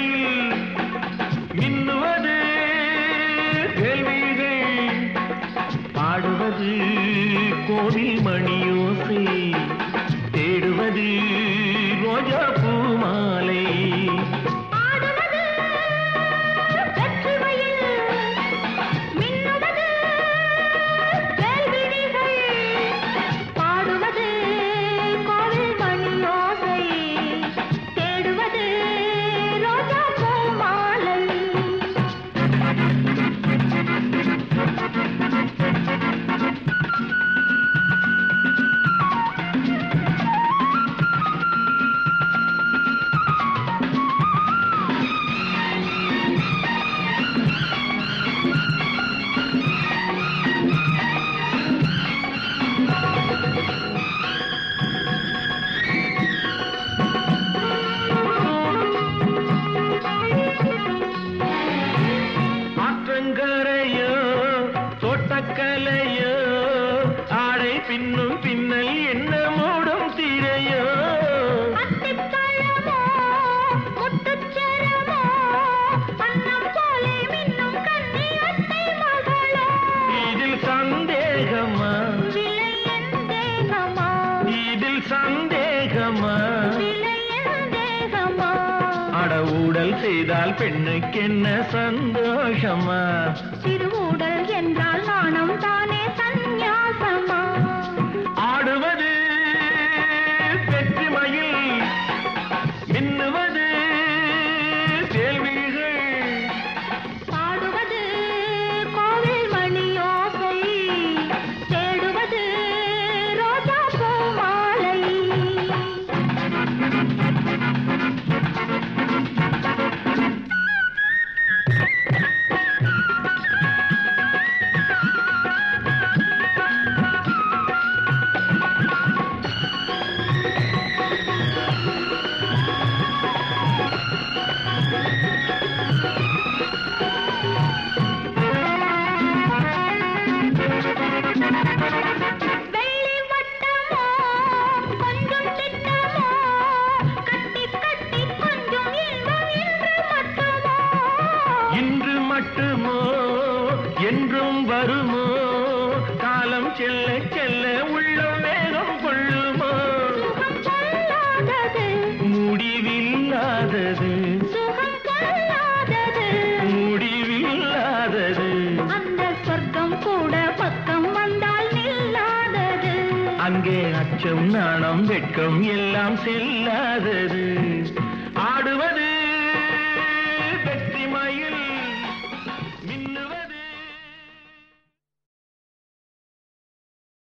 மழையில் மின்னுவது கேள்விகள் பாடுவது கோவில் மணியோசை. தேடுவது ரோஜா பூ தோட்டக்கலையோ ஆடை பின்னும் பின்னல் என்ன மூடும் மகளோ? இதில் சந்தேகமா? இதில் சந்தேகமா? செய்தால் பெண்ணுக்கென்ன சந்தோஷமா? திருவுடல் என்றால் நாணம் தானே சந்நியாசமா? ஆடுவது வெற்றி மயில் மின்னுவது மட்டுமோ என்றும் வருமோ? காலம் செல்ல செல்ல உள்ளம் வேகம் கொள்ளுமோ? முடிவில்லாதது. முடிவில்லாதது. அந்த சொர்க்கம் கூட பக்கம் வந்தால் நில்லாதது. அங்கே அச்சம் நாணம் வெட்கம் எல்லாம் செல்லாதது. ஆடுவது